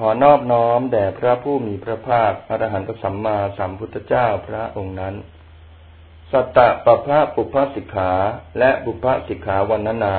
ขอนอบน้อมแด่พระผู้มีพระภาคอรหันตสัมมาสัมพุทธเจ้าพระองค์นั้น สัตตะปะพระปุพพสิกขาและบุพพสิกขาวันนา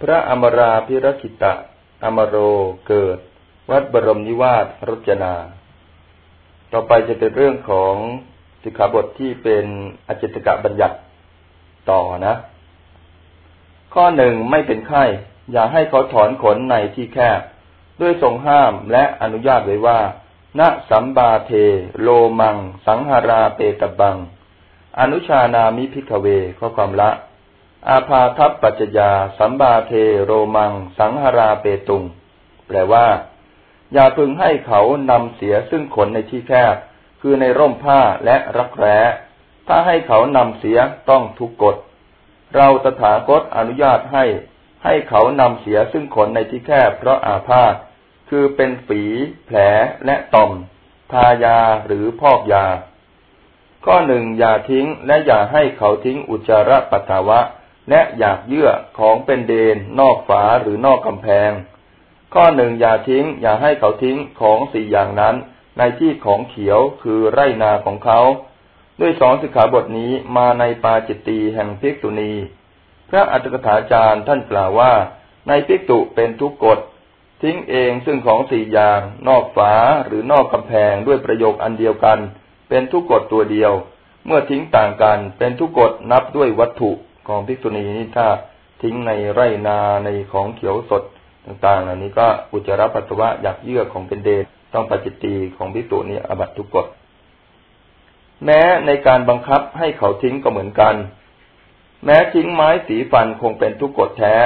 พระอมราพิรคิตะ อมโรเกิด วัดบรมนิวาสรจนา ต่อไปจะเป็นเรื่องของสิกขาบทที่เป็นอจิตกะบัญญัติต่อนะ ข้อหนึ่งไม่เป็นไข้ อย่าให้เขาถอนขนในที่แคบ ด้วยทรงห้ามและอนุญาตไว้ว่า ณ สัมบาเท โลมัง สังหาราเปตบัง อนุชานามิพิกเว ข้อความละ อาภาทัพปัจจยา สัมบาเท โรมัง สังหาราเปตุง แปลว่า อย่าพึงให้เขานำเสียซึ่งขนในที่แคบ คือในร่มผ้าและรักแร้ ถ้าให้เขานำเสียต้องทุกกฎ เราตถาคตอนุญาตให้ ให้เขานำเสียซึ่งขนในที่แคบเพราะอาพาธคือเป็นฝีแผลและต่อม ทายาหรือพอกยา ข้อหนึ่งอย่าทิ้งและอย่าให้เขาทิ้งอุจจาระปัสสาวะ และอยากเยื่อของเป็นเดน นอกฝาหรือนอกกำแพง ข้อหนึ่งอย่าทิ้ง อย่าให้เขาทิ้งของสี่อย่างนั้น ในที่ของเขียวคือไร่นาของเขา ด้วยสองสิกขาบทนี้มาในปาจิตตีแห่งพิกตุณี พระอัตถกถาจารย์ท่านกล่าวว่า ในพิกตุเป็นทุกกฎทิ้งเองซึ่งของสี่อย่างนอกฝาหรือนอกกำแพงด้วยประโยคอันเดียวกัน เป็นทุกกฎตัวเดียว เมื่อทิ้งต่างกันเป็นทุกกฎนับด้วยวัตถุของภิกษุณีนี่ถ้าทิ้งในไร่นาในของเขียวสดต่างๆอันนี้ก็อุจจาระปัสสาวะอยากเยื่อของเป็นเดชต้องปฏิตีของภิกษุนี้อบัตทุกกฎ แม้ในการบังคับให้เขาทิ้งก็เหมือนกัน แม้ทิ้งไม้สีฟันคงเป็นทุกกฎแท้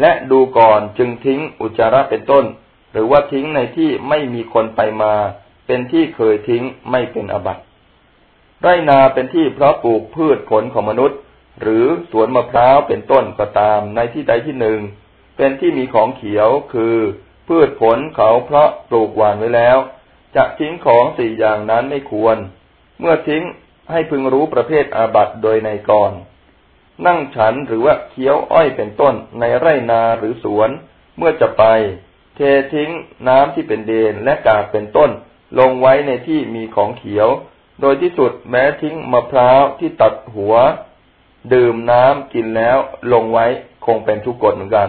และดูก่อนจึงทิ้งอุจจาระเป็นต้น หรือว่าทิ้งในที่ไม่มีคนไปมา เป็นที่เคยทิ้งไม่เป็นอบัติไรนาเป็นที่เพาะปลูกพืชผลของมนุษย์ หรือสวนมะพร้าวเป็นต้นก็ตามในที่ใดที่หนึ่ง เป็นที่มีของเขียวคือ พืชผลเขาเพาะปลูกหวานไว้แล้ว จะทิ้งของสี่อย่างนั้นไม่ควร เมื่อทิ้งให้พึงรู้ประเภทอาบัตโดยในก่อน นั่งฉันหรือว่าเคี้ยวอ้อยเป็นต้นในไร่นาหรือสวน เมื่อจะไป เททิ้งน้ำที่เป็นเดนและกากเป็นต้น ลงไว้ในที่มีของเขียว โดยที่สุดแม้ทิ้งมะพร้าวที่ตัดหัว ดื่มน้ำกินแล้วลงไว้คงเป็นทุกกฎเหมือนกัน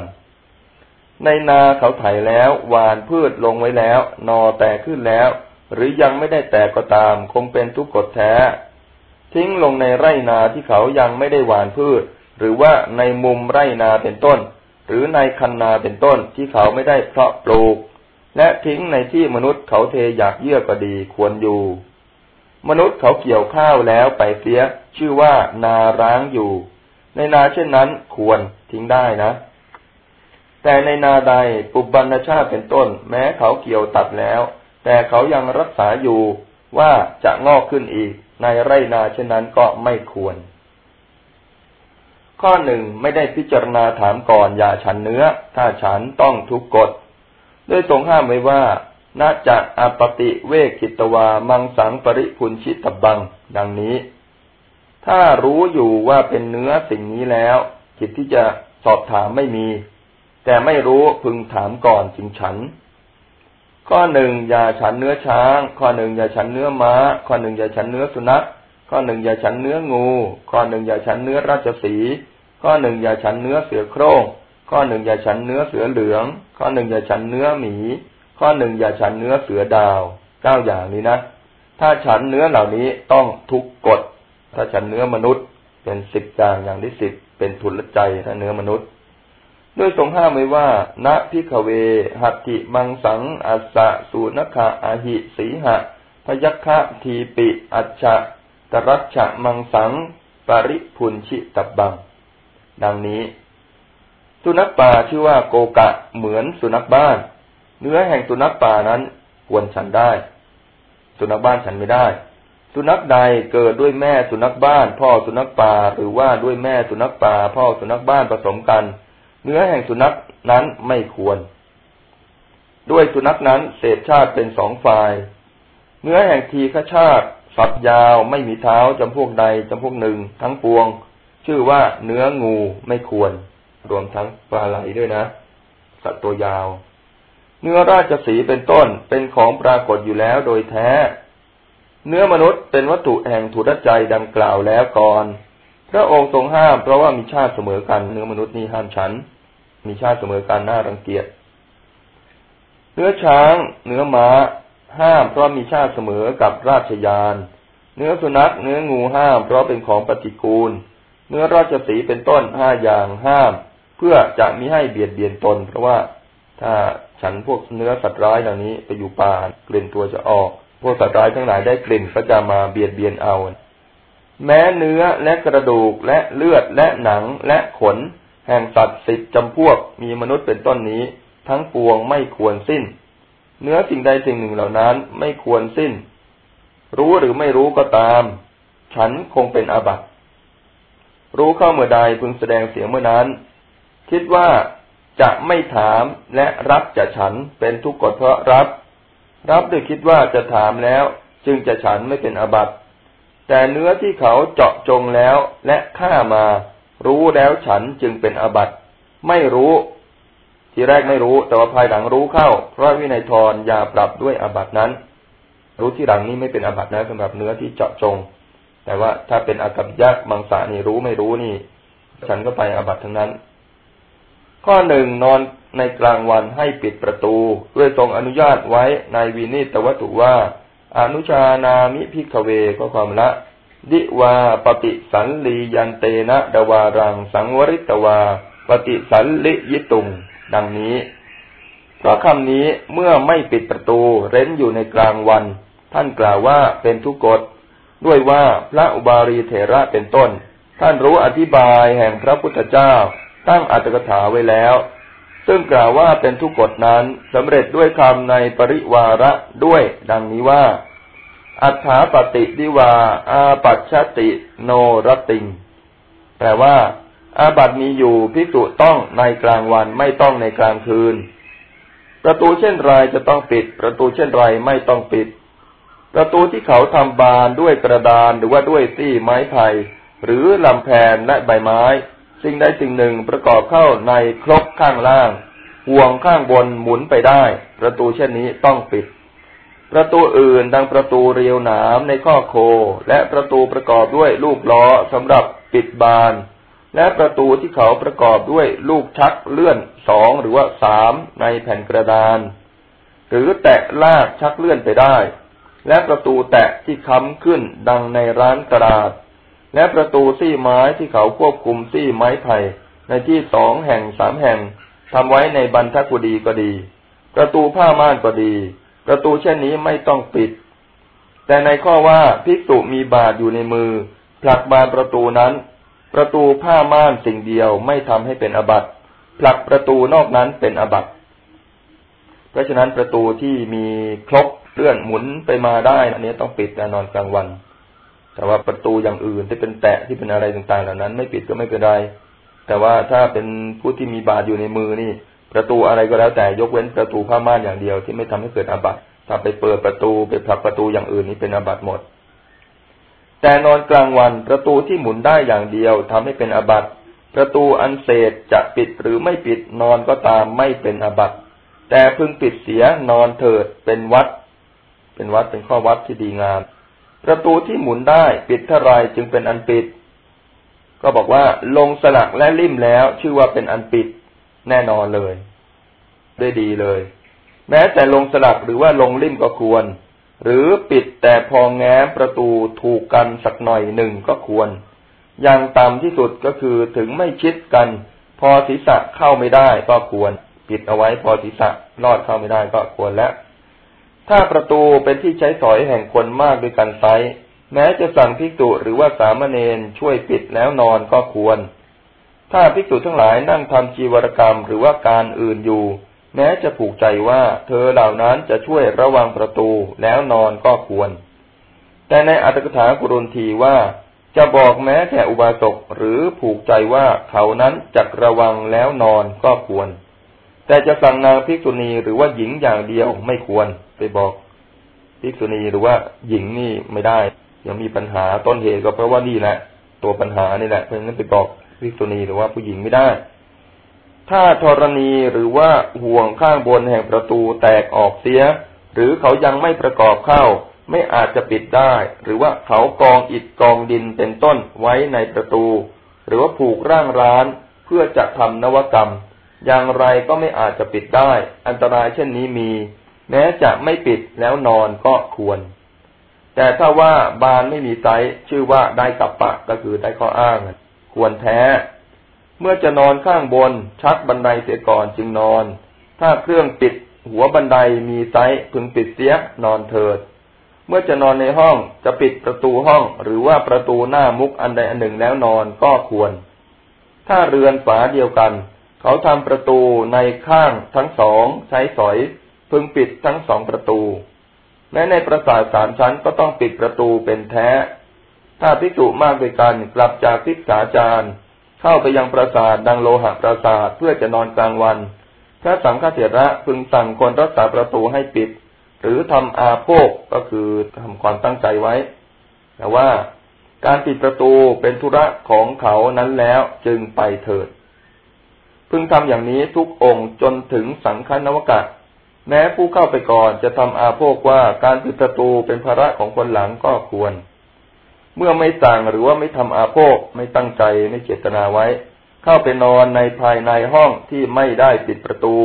ในนาเขาไถแล้วหวานพืชลงไว้แล้วนอแตกขึ้นแล้ว หรือยังไม่ได้แตกก็ตาม คงเป็นทุกกฎแท้ ทิ้งลงในไร่นาที่เขายังไม่ได้หว่านพืช หรือว่าในมุมไร่นาเป็นต้น หรือในคันนาเป็นต้นที่เขาไม่ได้เพาะปลูก และทิ้งในที่มนุษย์เขาเทอยากเยื่อก็ดีควรอยู่ มนุษย์เขาเกี่ยวข้าวแล้วไปเสียชื่อว่านาร้างอยู่ ในนาเช่นนั้นควรทิ้งได้นะ แต่ในนาใดปุบบรรณชาติเป็นต้น แม้เขาเกี่ยวตัดแล้ว แต่เขายังรักษาอยู่ว่าจะงอกขึ้นอีก ในไร่นาเช่นนั้นก็ไม่ควร ข้อหนึ่งไม่ได้พิจารณาถามก่อนอย่าฉันเนื้อ ถ้าฉันต้องทุกกฎด้วยทรงห้ามไว้ว่าน่าจะอปติเวกิตวา มังสังปริพุนชิตบัง ดังนี้ ถ้ารู้อยู่ว่าเป็นเนื้อสิ่งนี้แล้วจิตที่จะสอบถามไม่มี แต่ไม่รู้พึงถามก่อนจึงฉัน ข้อหนึ่งอย่าฉันเนื้อช้าง ข้อหนึ่งอย่าฉันเนื้อม้า ข้อหนึ่งอย่าฉันเนื้อสุนัข ข้อหนึ่งอย่าฉันเนื้องู ข้อหนึ่งอย่าฉันเนื้อราชสี ข้อหนึ่งอย่าฉันเนื้อเสือโคร่ง ข้อหนึ่งอย่าฉันเนื้อเสือเหลือง ข้อหนึ่งอย่าฉันเนื้อหมี ข้อหนึ่งอย่าฉันเนื้อเสือดาวเก้าอย่างนี้นะ ถ้าฉันเนื้อเหล่านี้ต้องทุกกฎ ถ้าฉันเนื้อมนุษย์เป็นสิบอย่างอย่างที่สิบเป็นทุนละใจถ้าเนื้อมนุษย์ ด้วยทรงห้ามไว้ว่า ณพิกเว หัตถิมังสังอัสสะสูนคาอาหิสีหะ พยัคคะทีปิ อัจฉะตรัชฉะมังสัง ปริพุนชิตบัง ดังนี้ สุนัขป่าชื่อว่าโกกะเหมือนสุนัขบ้าน เนื้อแห่งสุนัขป่านั้นควรฉันได้ สุนัขบ้านฉันไม่ได้ สุนัขใดเกิดด้วยแม่สุนัขบ้าน พ่อสุนัขป่าหรือว่าด้วยแม่สุนัขป่า พ่อสุนัขบ้านผสมกัน เนื้อแห่งสุนัขนั้นไม่ควร ด้วยสุนัขนั้นเศษชาติเป็นสองฝ่าย เนื้อแห่งทีฆชาติ สับยาวไม่มีเท้าจำพวกใดจำพวกหนึ่งทั้งปวง ชื่อว่าเนื้องูไม่ควร รวมทั้งปลาไหลด้วยนะ สัตว์ตัวยาว เนื้อราชสีเป็นต้นเป็นของปรากฏอยู่แล้วโดยแท้ เนื้อมนุษย์เป็นวัตถุแห่งถุรใจดังกล่าวแล้วก่อนพระองค์ทรงห้ามเพราะว่ามีชาติเสมอกันเนื้อมนุษย์นี่ห้ามฉัน มีชาติเสมอกันน่ารังเกียจ เนื้อช้างเนื้อม้า ห้ามเพราะมีชาติเสมอกับราชยาน เนื้อสุนัขเนื้องูห้าม เพราะเป็นของปฏิกูล เนื้อราชสีเป็นต้นห้าอย่างห้าม เพื่อจะมิให้เบียดเบียนตน เพราะว่าถ้าฉันพวกเนื้อสัตว์ร้ายเหล่านี้ไปอยู่ป่ากลิ่นตัวจะออก พวกสัตว์ร้ายทั้งหลายได้กลิ่นก็จะมาเบียดเบียนเอา แม้เนื้อและกระดูกและเลือดและหนังและขน แห่งสัตว์สิบจำพวกมีมนุษย์เป็นต้นนี้ ทั้งปวงไม่ควรสิ้น เนื้อสิ่งใดสิ่งหนึ่งเหล่านั้นไม่ควรสิ้น รู้หรือไม่รู้ก็ตาม ฉันคงเป็นอาบัติรู้เข้าเมื่อใดพึงแสดงเสียงเมื่อนั้น คิดว่าจะไม่ถามและรับจะฉันเป็นทุกข์กฎเพราะรับ รับด้วยคิดว่าจะถามแล้ว จึงจะฉันไม่เป็นอาบัตแต่เนื้อที่เขาเจาะจงแล้วและฆ่ามา รู้แล้วฉันจึงเป็นอบัตไม่รู้ ทีแรกไม่รู้ แต่ว่าภายหลังรู้เข้าเพราะวินัยทรยาปรับด้วยอบัตนั้น รู้ที่หลังนี้ไม่เป็นอบัตนะสำหรับเนื้อที่เจาะจง แต่ว่าถ้าเป็นอากัปยักมังสานี่รู้ไม่รู้นี่ ฉันก็ไปอบัตทั้งนั้น ข้อหนึ่งนอนในกลางวันให้ปิดประตู ด้วยทรงอนุญาตไว้ในวินีตวัตถุว่า อนุชานามิ ภิกขเวก็ความละ ทิวาปฏิสัลลียันเตนะ ทวารัง สังวริตวา ปฏิสัลลียิตุง ดังนี้ เพราะคำนี้เมื่อไม่ปิดประตูเร้นอยู่ในกลางวัน ท่านกล่าวว่าเป็นทุกกฎด้วยว่าพระอุบาลีเถระเป็นต้น ท่านรู้อธิบายแห่งพระพุทธเจ้า ตั้งอรรถกถาไว้แล้ว ซึ่งกล่าวว่าเป็นทุกกฎนั้นสำเร็จด้วยคำในปริวาระด้วย ดังนี้ว่า อัฏฐาปฏิดิวา อาปัชติโนรติง แปลว่า อาบัตมีอยู่พิจุต้องในกลางวันไม่ต้องในกลางคืน ประตูเช่นไรจะต้องปิด ประตูเช่นไรไม่ต้องปิด ประตูที่เขาทำบานด้วยกระดานหรือว่าด้วยซี่ไม้ไผ่หรือลำแพนและใบไม้ สิ่งใดสิ่งหนึ่งประกอบเข้าในครกข้างล่าง ห่วงข้างบนหมุนไปได้ ประตูเช่นนี้ต้องปิด ประตูอื่นดังประตูเรียวหนามในข้อโค และประตูประกอบด้วยลูกล้อสำหรับปิดบาน และประตูที่เขาประกอบด้วยลูกชักเลื่อนสองหรือว่าสามในแผ่นกระดาน หรือแตะลากชักเลื่อนไปได้ และประตูแตะที่ค้ำขึ้นดังในร้านกระดาษ และประตูซี่ไม้ที่เขาควบคุมซี่ไม้ไผ่ในที่สองแห่งสามแห่งทำไว้ในบรรทักุดีก็ดี ประตูผ้าม่านก็ดี ประตูเช่นนี้ไม่ต้องปิด แต่ในข้อว่าภิกษุมีบาทอยู่ในมือ ผลักบานประตูนั้น ประตูผ้าม่านสิ่งเดียวไม่ทำให้เป็นอบัตผลักประตูนอกนั้นเป็นอบัตเพราะฉะนั้นประตูที่มีครบเลื่อนหมุนไปมาได้อันนี้ต้องปิดแน่นอนกลางวัน แต่ว่าประตูอย่างอื่นที่เป็นแตะที่เป็นอะไรต่างๆเหล่านั้น ไม่ปิดก็ไม่เป็นไรแต่ว่าถ้าเป็นผู้ที่มีบาตรอยู่ในมือนี่ ประตูอะไรก็แล้วแต่ยกเว้นประตูผ้าม่านอย่างเดียวที่ไม่ทำให้เกิดอาบัติถ้าไปเปิดประตูไปผลักประตูอย่างอื่นนี่เป็นอาบัติหมด แต่นอนกลางวันประตูที่หมุนได้อย่างเดียวทำให้เป็นอาบัติประตูอันเศษจะปิดหรือไม่ปิดนอนก็ตามไม่เป็นอาบัติแต่พึงปิดเสียนอนเถิดเป็นวัด เป็นวัดเป็นข้อวัดที่ดีงาม ประตูที่หมุนได้ปิดเท่าไรจึงเป็นอันปิด ก็บอกว่าลงสลักและลิ่มแล้วชื่อว่าเป็นอันปิด แน่นอนเลย ได้ดีเลย แม้แต่ลงสลักหรือว่าลงลิ่มก็ควร หรือปิดแต่พอแง้มประตูถูกกันสักหน่อยหนึ่งก็ควร อย่างต่ำที่สุดก็คือถึงไม่ชิดกัน พอศีรษะเข้าไม่ได้ก็ควร ปิดเอาไว้พอศีรษะลอดเข้าไม่ได้ก็ควรแล้วถ้าประตูเป็นที่ใช้สอยแห่งคนมากด้วยกันไซแม้จะสั่งภิกษุหรือว่าสามเณรช่วยปิดแล้วนอนก็ควร ถ้าภิกษุทั้งหลายนั่งทำจีวรกรรมหรือว่าการอื่นอยู่ แม้จะผูกใจว่าเธอเหล่านั้นจะช่วยระวังประตูแล้วนอนก็ควร แต่ในอัตถกถากุรุนทีว่าจะบอกแม้แต่อุบาสกหรือผูกใจว่าเขานั้นจะระวังแล้วนอนก็ควร แต่จะสั่งนางภิกษุณีหรือว่าหญิงอย่างเดียวไม่ควรไปบอกภิกษุณีหรือว่าหญิงนี่ไม่ได้ยังมีปัญหาต้นเหตุก็เพราะว่านี่แหละ ตัวปัญหานี่แหละเพราะฉะนั้นไปบอก ภิกษุณีหรือว่าผู้หญิงไม่ได้ ถ้าธรณีหรือว่าห่วงข้างบนแห่งประตูแตกออกเสีย หรือเขายังไม่ประกอบเข้า ไม่อาจจะปิดได้ หรือว่าเขากองอิฐกองดินเป็นต้นไว้ในประตู หรือว่าผูกร่างร้านเพื่อจะทำนวกรรม อย่างไรก็ไม่อาจจะปิดได้ อันตรายเช่นนี้มี แม้จะไม่ปิดแล้วนอนก็ควร แต่ถ้าว่าบานไม่มีไซชื่อว่าได้กับปะก็คือได้ข้ออ้าง ควรแท้ เมื่อจะนอนข้างบนชักบันไดเสียก่อนจึงนอน ถ้าเครื่องปิดหัวบันไดมีไซพึงปิดเสียนอนเถิด เมื่อจะนอนในห้องจะปิดประตูห้องหรือว่าประตูหน้ามุกอันใดอันหนึ่งแล้วนอนก็ควร ถ้าเรือนฝาเดียวกัน เขาทำประตูในข้างทั้งสองใช้สอย พึงปิดทั้งสองประตูแม้ในประสาทสามชั้นก็ต้องปิดประตูเป็นแท้ ถ้าพิจุมากด้วยกันกลับจากพิกษาจารย์ เข้าไปยังปราสาทดังโลหะปราสาทเพื่อจะนอนกลางวัน พระสังฆเถระพึงสั่งคนรักษาประตูให้ปิด หรือทำอาโภกก็คือทำความตั้งใจไว้ แต่ว่าการปิดประตูเป็นธุระของเขานั้นแล้วจึงไปเถิด พึงทำอย่างนี้ทุกองค์จนถึงสังฆนวกะแม้ผู้เข้าไปก่อนจะทำอาโภกว่าการปิดประตูเป็นภาระของคนหลังก็ควร เมื่อไม่สั่งหรือว่าไม่ทำอาโภกไม่ตั้งใจไม่เจตนาไว้ เข้าไปนอนในภายในห้องที่ไม่ได้ปิดประตู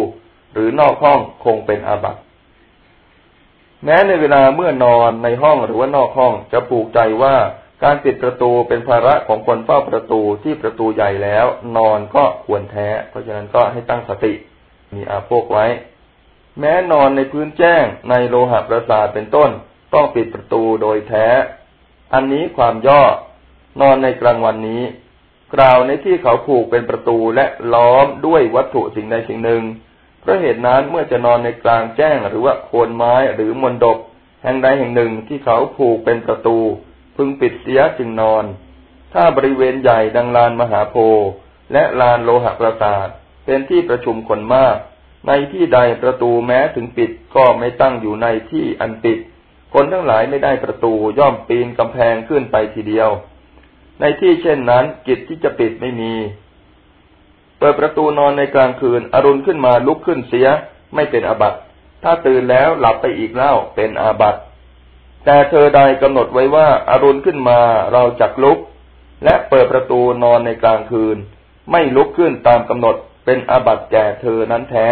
หรือนอกห้องคงเป็นอาบัติแม้ในเวลาเมื่อนอนในห้องหรือว่านอกห้องจะปลูกใจว่าการปิดประตูเป็นภาระของคนเฝ้าประตูที่ประตูใหญ่แล้ว นอนก็ควรแท้ เพราะฉะนั้นก็ให้ตั้งสติ มีอาโภกไว้ แม้นอนในพื้นแจ้งในโลหะประสาทเป็นต้น ต้องปิดประตูโดยแท้ อันนี้ความย่อนอนในกลางวันนี้ กล่าวในที่เขาผูกเป็นประตูและล้อมด้วยวัตถุสิ่งใดสิ่งหนึ่งเพราะเหตุนั้นเมื่อจะนอนในกลางแจ้งหรือว่าโคนไม้หรือมนดบแห่งใดแห่งหนึ่งที่เขาผูกเป็นประตู พึงปิดเสียจึงนอน ถ้าบริเวณใหญ่ดังลานมหาโพและลานโลหะประสาทเป็นที่ประชุมคนมาก ในที่ใดประตูแม้ถึงปิดก็ไม่ตั้งอยู่ในที่อันปิด คนทั้งหลายไม่ได้ประตูย่อมปีนกำแพงขึ้นไปทีเดียว ในที่เช่นนั้นกิจที่จะปิดไม่มี เปิดประตูนอนในกลางคืน อรุณขึ้นมาลุกขึ้นเสีย ไม่เป็นอาบัติ ถ้าตื่นแล้วหลับไปอีกเล่าเป็นอาบัติ แต่เธอใดกำหนดไว้ว่าอารุณขึ้นมาเราจักลุก และเปิดประตูนอนในกลางคืน ไม่ลุกขึ้นตามกำหนดเป็นอาบัติแก่เธอนั้นแท้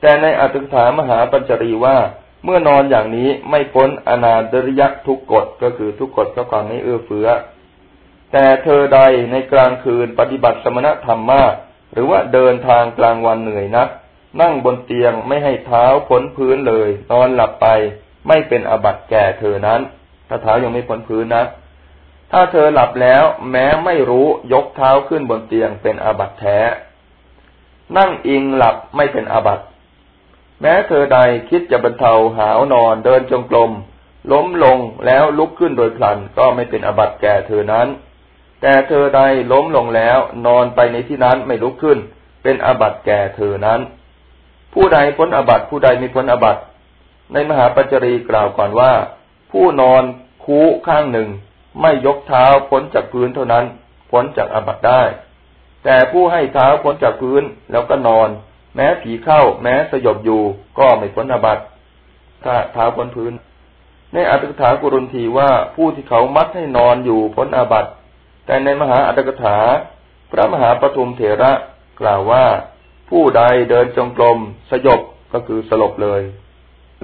แต่ในอัตถกถามหาปัญจรีว่า เมื่อนอนอย่างนี้ไม่พ้นอนาดริยทุกกฎก็คือทุกกฎก็ความไม่เอื้อเฟื้อ แต่เธอใดในกลางคืนปฏิบัติสมณธรรมมาก หรือว่าเดินทางกลางวันเหนื่อยนัก นั่งบนเตียงไม่ให้เท้าพ้นพื้นเลย นอนหลับไปไม่เป็นอบัตแก่เธอนั้น ถ้าเท้ายังไม่พ้นพื้นนะ ถ้าเธอหลับแล้วแม้ไม่รู้ยกเท้าขึ้นบนเตียงเป็นอาบัตแท้ นั่งอิงหลับไม่เป็นอาบัต แม้เธอใดคิดจะบรรเทาหาวนอนเดินจงกรมล้มลงแล้วลุกขึ้นโดยพลันก็ไม่เป็นอบัติแก่เธอนั้น แต่เธอใดล้มลงแล้วนอนไปในที่นั้นไม่ลุกขึ้น เป็นอบัติแก่เธอนั้น ผู้ใดพ้นอบัติผู้ใดมีพ้นอบัติในมหาปัจจรีกล่าวก่อนว่า ผู้นอนคูข้างหนึ่ง ไม่ยกเท้าพ้นจากพื้นเท่านั้น พ้นจากอบัติได้ แต่ผู้ให้เท้าพ้นจากพื้นแล้วก็นอน แม้ผีเข้า แม้สยบอยู่ก็ไม่พ้นอาบัติถ้าเท้าพ้นพื้น ในอัตถกถากุรุนทีว่าผู้ที่เขามัดให้นอนอยู่พ้นอาบัติแต่ในมหาอัตถกถา พระมหาปฐุมเถระกล่าวว่า ผู้ใดเดินจงกรมสยบก็คือสลบเลย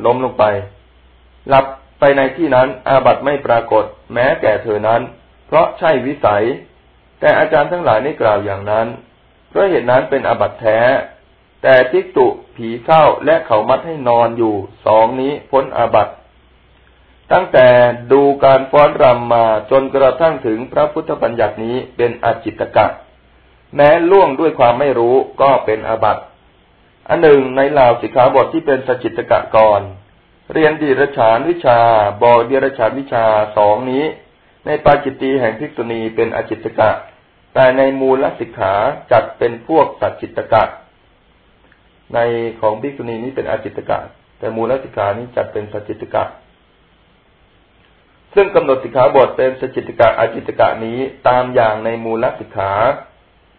ล้มลงไป หลับไปในที่นั้นอาบัติไม่ปรากฏ แม้แก่เธอนั้น เพราะใช่วิสัย แต่อาจารย์ทั้งหลายได้กล่าวอย่างนั้นเพราะเหตุนั้นเป็นอาบัติแท้ แต่ทิกตุผีเข้าและเขามัดให้นอนอยู่สองนี้พ้นอาบัติตั้งแต่ดูการฟ้อนรำมาจนกระทั่งถึงพระพุทธบัญญัตินี้เป็นอจิตกะ แม้ล่วงด้วยความไม่รู้ก็เป็นอาบัติอันหนึ่งในล่าสิกขาบทที่เป็นสจิตกะก่อน เรียนดีรฉานวิชาบอดีรฉานวิชาสองนี้ ในปาจิตตีแห่งภิกษุณีเป็นอจิตกะ แต่ในมูลสิกขาจัดเป็นพวกสัจจิตกะ ในของภิกษุณีนี้เป็นอาจิตกะ แต่มูลสิกขานี้จัดเป็นสจิตกะ ซึ่งกำหนดสิกขาบทเป็นสจิตกะอาจิตกะนี้ตามอย่างในมูลสิกขา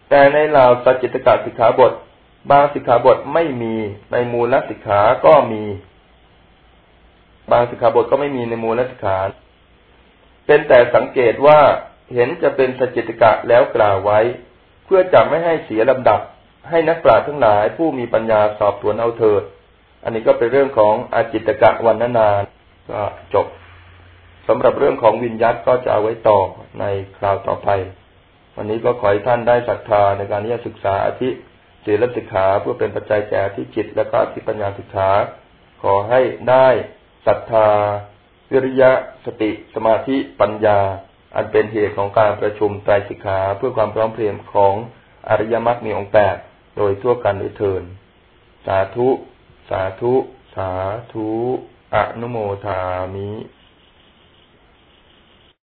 แต่ในเหล่าสจิตกะสิกขาบท บางสิกขาบทไม่มีในมูลสิกขาก็มี บางสิกขาบทก็ไม่มีในมูลสิกขา เป็นแต่สังเกตว่าเห็นจะเป็นสจจิตกะแล้วกล่าวไว้ เพื่อจะไม่ให้เสียลำดับ ให้นักปราชญ์ทั้งหลายผู้มีปัญญาสอบสวนเอาเถิด อันนี้ก็เป็นเรื่องของอาจิตกะวันนานก็จบสำหรับเรื่องของวิญญาตก็จะเอาไว้ต่อในคราวต่อไป วันนี้ก็ขอให้ท่านได้ศรัทธาในการที่จะศึกษาอธิศีลสิกขาเพื่อเป็นปัจจัยแก่ที่จิตและก็ที่ปัญญาสิกขา ขอให้ได้ศรัทธา วิริยะสติสมาธิปัญญา อันเป็นเหตุของการประชุมไตรสิกขาเพื่อความพร้อมเพรียงของอริยมรรคมีองค์แปด โดยทั่วกันโดยเทินสาธุ สาธุ สาธุ อนุโมทามิ